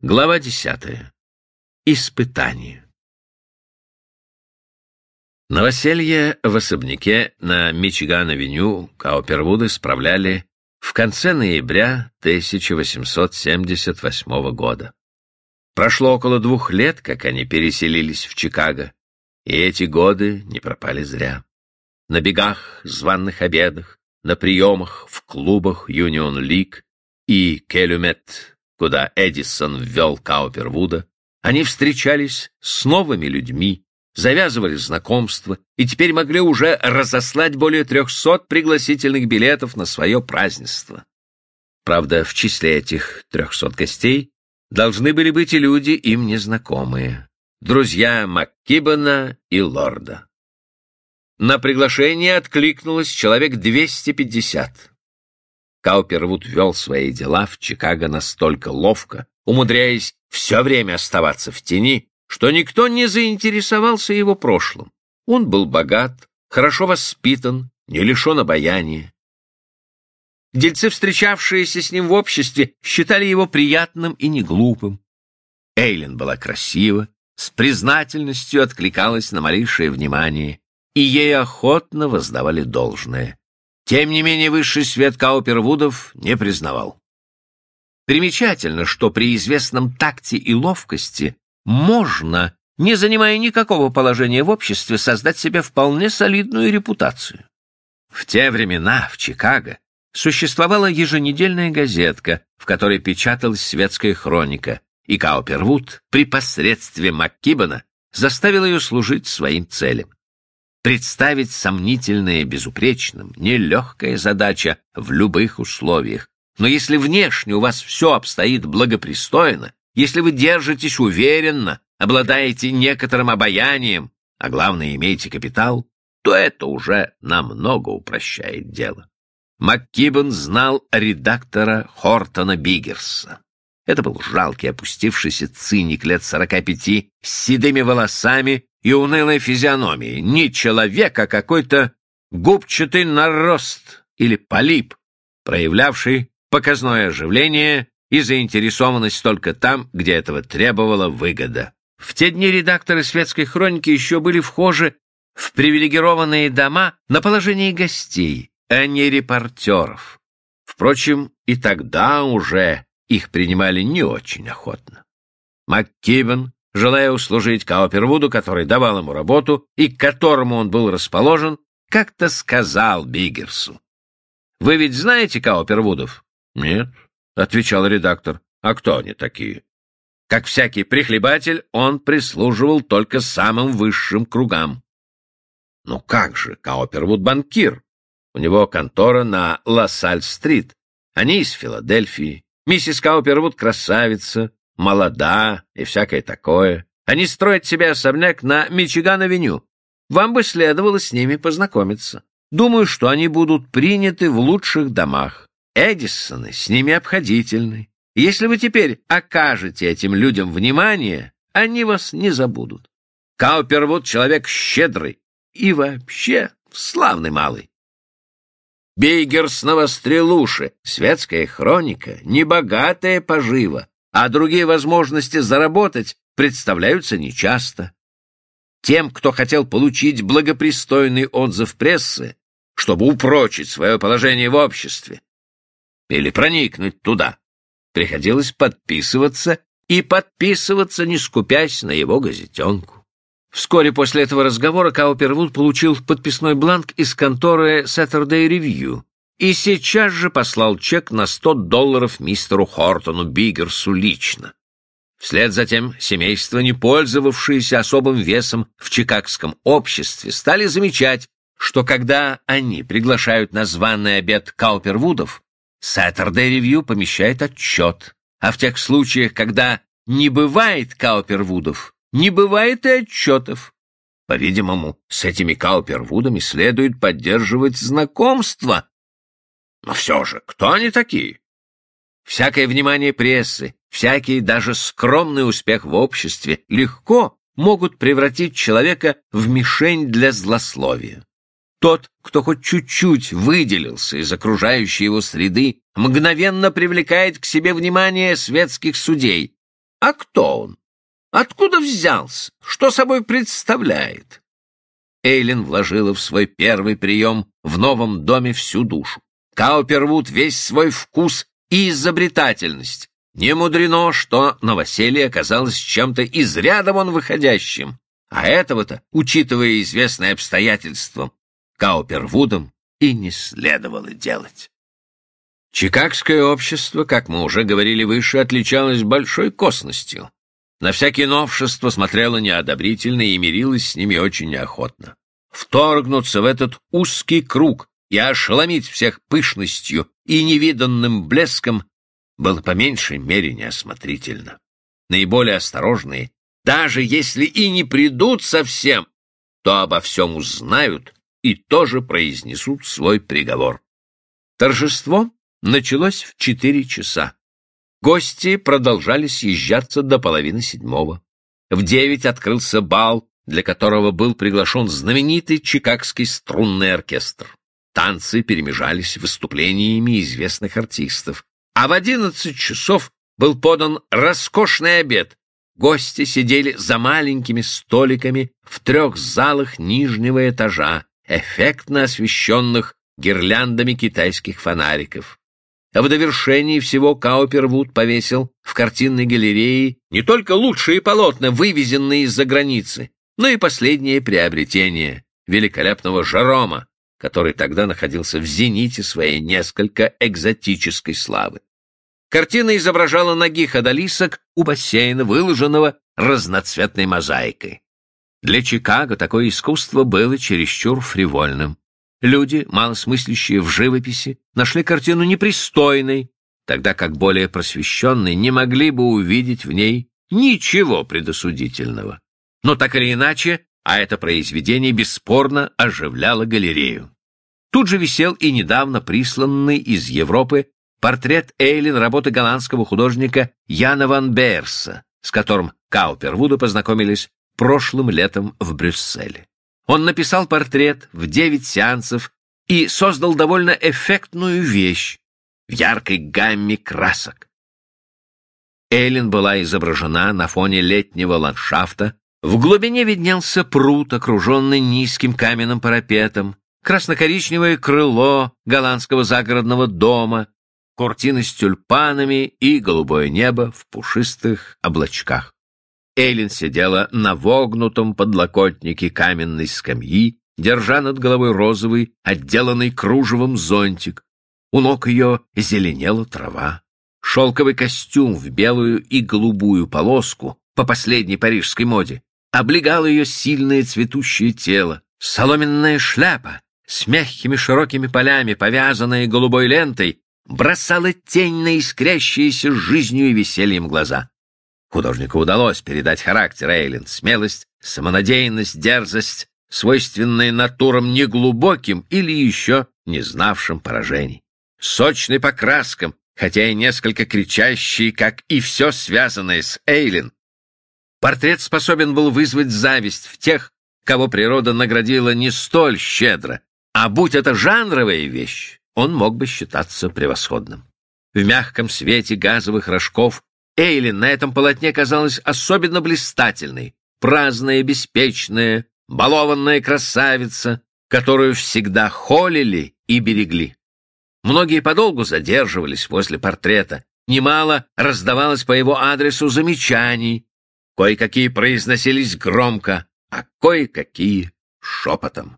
Глава десятая. Испытание. Новоселье в особняке на Мичиган-авеню Каупервуды справляли в конце ноября 1878 года. Прошло около двух лет, как они переселились в Чикаго, и эти годы не пропали зря. На бегах, званных обедах, на приемах в клубах Юнион Лиг и Келюмет, куда Эдисон ввел Каупервуда, они встречались с новыми людьми, завязывали знакомства и теперь могли уже разослать более трехсот пригласительных билетов на свое празднество. Правда, в числе этих трехсот гостей должны были быть и люди, им незнакомые, друзья МакКибана и Лорда. На приглашение откликнулось человек 250. Каупервуд вел свои дела в Чикаго настолько ловко, умудряясь все время оставаться в тени, что никто не заинтересовался его прошлым. Он был богат, хорошо воспитан, не лишен обаяния. Дельцы, встречавшиеся с ним в обществе, считали его приятным и неглупым. Эйлин была красива, с признательностью откликалась на малейшее внимание, и ей охотно воздавали должное. Тем не менее, высший свет Каупервудов не признавал. Примечательно, что при известном такте и ловкости можно, не занимая никакого положения в обществе, создать себе вполне солидную репутацию. В те времена в Чикаго существовала еженедельная газетка, в которой печаталась светская хроника, и Каупервуд при посредстве МакКибана заставил ее служить своим целям. Представить сомнительное безупречным — нелегкая задача в любых условиях, но если внешне у вас все обстоит благопристойно, если вы держитесь уверенно, обладаете некоторым обаянием, а главное, имеете капитал, то это уже намного упрощает дело. МакКиббен знал редактора Хортона Биггерса. Это был жалкий, опустившийся циник лет сорока пяти, с седыми волосами и унылой физиономией. Не человек, а какой-то губчатый нарост или полип, проявлявший показное оживление и заинтересованность только там, где этого требовала выгода. В те дни редакторы светской хроники еще были вхожи в привилегированные дома на положении гостей, а не репортеров. Впрочем, и тогда уже их принимали не очень охотно. МакКибен, желая услужить Каупервуду, который давал ему работу и к которому он был расположен, как-то сказал Биггерсу. «Вы ведь знаете Каупервудов?» «Нет», — отвечал редактор. «А кто они такие?» Как всякий прихлебатель, он прислуживал только самым высшим кругам. Ну как же, Каупервуд банкир. У него контора на Лассаль-стрит. Они из Филадельфии. Миссис Каупервуд красавица, молода и всякое такое. Они строят себе особняк на Мичиган-авеню. Вам бы следовало с ними познакомиться. Думаю, что они будут приняты в лучших домах. Эдисоны с ними обходительны. Если вы теперь окажете этим людям внимание, они вас не забудут. Каупервуд — человек щедрый и вообще славный малый. Бейгерс навострил уши. Светская хроника — небогатая пожива, а другие возможности заработать представляются нечасто. Тем, кто хотел получить благопристойный отзыв прессы, чтобы упрочить свое положение в обществе, или проникнуть туда. Приходилось подписываться и подписываться, не скупясь на его газетенку. Вскоре после этого разговора Каупервуд получил подписной бланк из конторы Saturday Review и сейчас же послал чек на 100 долларов мистеру Хортону Биггерсу лично. Вслед за тем семейства, не пользовавшиеся особым весом в чикагском обществе, стали замечать, что когда они приглашают на званый обед Каупервудов, Saturday Review помещает отчет, а в тех случаях, когда не бывает Каупервудов, не бывает и отчетов. По-видимому, с этими Каупервудами следует поддерживать знакомство. Но все же, кто они такие? Всякое внимание прессы, всякий даже скромный успех в обществе легко могут превратить человека в мишень для злословия. Тот, кто хоть чуть-чуть выделился из окружающей его среды, мгновенно привлекает к себе внимание светских судей. А кто он? Откуда взялся? Что собой представляет? Эйлин вложила в свой первый прием в новом доме всю душу. Каупервуд весь свой вкус и изобретательность. Не мудрено, что новоселье оказалось чем-то из ряда вон выходящим. А этого-то, учитывая известные обстоятельства, Каупервудом и не следовало делать. Чикагское общество, как мы уже говорили выше, отличалось большой косностью. На всякие новшества смотрело неодобрительно и мирилось с ними очень неохотно. Вторгнуться в этот узкий круг и ошеломить всех пышностью и невиданным блеском было по меньшей мере неосмотрительно. Наиболее осторожные, даже если и не придут совсем, то обо всем узнают и тоже произнесут свой приговор. Торжество началось в четыре часа. Гости продолжали съезжаться до половины седьмого. В девять открылся бал, для которого был приглашен знаменитый Чикагский струнный оркестр. Танцы перемежались выступлениями известных артистов. А в одиннадцать часов был подан роскошный обед. Гости сидели за маленькими столиками в трех залах нижнего этажа, эффектно освещенных гирляндами китайских фонариков. А в довершении всего Каупервуд повесил в картинной галерее не только лучшие полотна, вывезенные из-за границы, но и последнее приобретение великолепного Жерома, который тогда находился в зените своей несколько экзотической славы. Картина изображала ногих одолисок у бассейна, выложенного разноцветной мозаикой. Для Чикаго такое искусство было чересчур фривольным. Люди, малосмыслящие в живописи, нашли картину непристойной, тогда как более просвещенные не могли бы увидеть в ней ничего предосудительного. Но так или иначе, а это произведение бесспорно оживляло галерею. Тут же висел и недавно присланный из Европы портрет Эйлин работы голландского художника Яна ван Берса, с которым Каупервуду познакомились прошлым летом в Брюсселе. Он написал портрет в девять сеансов и создал довольно эффектную вещь в яркой гамме красок. Эйлин была изображена на фоне летнего ландшафта, в глубине виднелся пруд, окруженный низким каменным парапетом, красно-коричневое крыло голландского загородного дома, куртины с тюльпанами и голубое небо в пушистых облачках. Эйлин сидела на вогнутом подлокотнике каменной скамьи, держа над головой розовый, отделанный кружевом зонтик. У ног ее зеленела трава. Шелковый костюм в белую и голубую полоску по последней парижской моде облегал ее сильное цветущее тело. Соломенная шляпа с мягкими широкими полями, повязанная голубой лентой, бросала тень на искрящиеся жизнью и весельем глаза. Художнику удалось передать характер Эйлин, смелость, самонадеянность, дерзость, свойственные натурам неглубоким или еще не знавшим поражений. Сочный по краскам, хотя и несколько кричащий, как и все связанное с Эйлин, портрет способен был вызвать зависть в тех, кого природа наградила не столь щедро, а будь это жанровая вещь, он мог бы считаться превосходным. В мягком свете газовых рожков Эйлин на этом полотне казалась особенно блистательной, праздная, беспечная, балованная красавица, которую всегда холили и берегли. Многие подолгу задерживались возле портрета, немало раздавалось по его адресу замечаний, кое-какие произносились громко, а кое-какие шепотом.